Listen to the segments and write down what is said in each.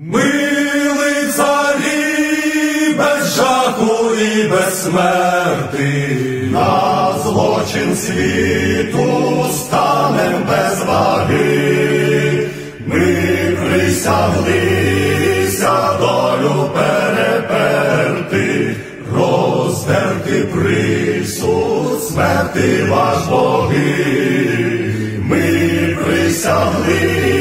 Милий царі без жаху і без смерти, на злочин світу станем без ваги, ми присяглися долю переперти, роздерти присуд смерти ваш боги, ми присяглися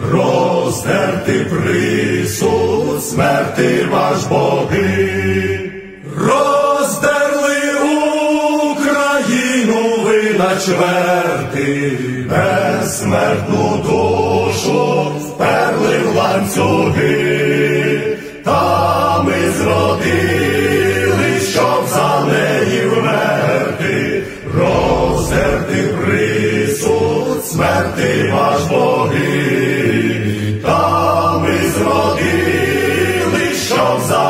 роздерти присуд смерти ваш боги, роздерли Україну ви на чверти, безсмертну душу вперли в ланцюги, та ми зродили, щоб за неї вмерти, роздерти присуд смерти ваш боги,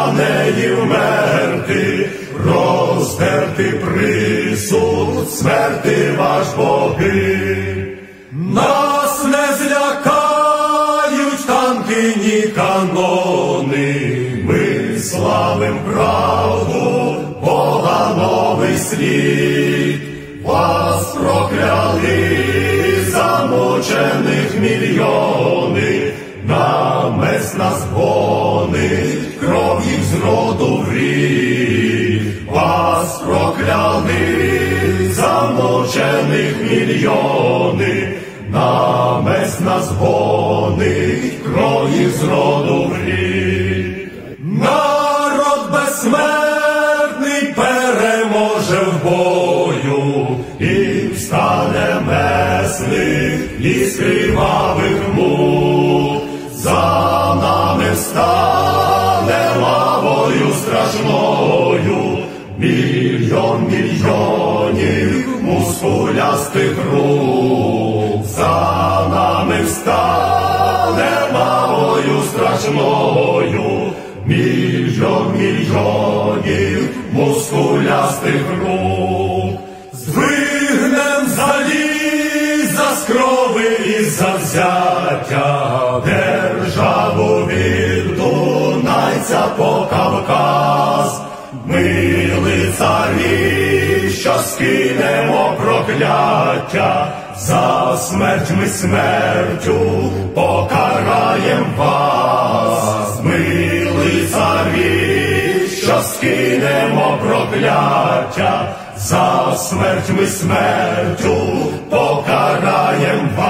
за неї вмерти, роздерти присуд смерти ваш боги. Нас не злякають танки, ні канони, ми славим правду, Бога новий світ, вас прокляли замучених мільйони, з роду рік, вас прокляли замучених мільйони, намес нас гонить, кров їх з роду рік. Народ безсмертний переможе в бою і встане месник із кривавих мук. За нами встане страшною, мільйон мільйонів мускулястих рук. За нами встане лавою страшною, мільйон мільйонів мускулястих рук. Звигнем заліза з крови і завзяття, По Кавказ, ми лицарі, що скинемо прокляття, за смерть ми смертю покараєм вас, ми лицарі, що скинемо прокляття, за смерть ми смертю покараєм вас.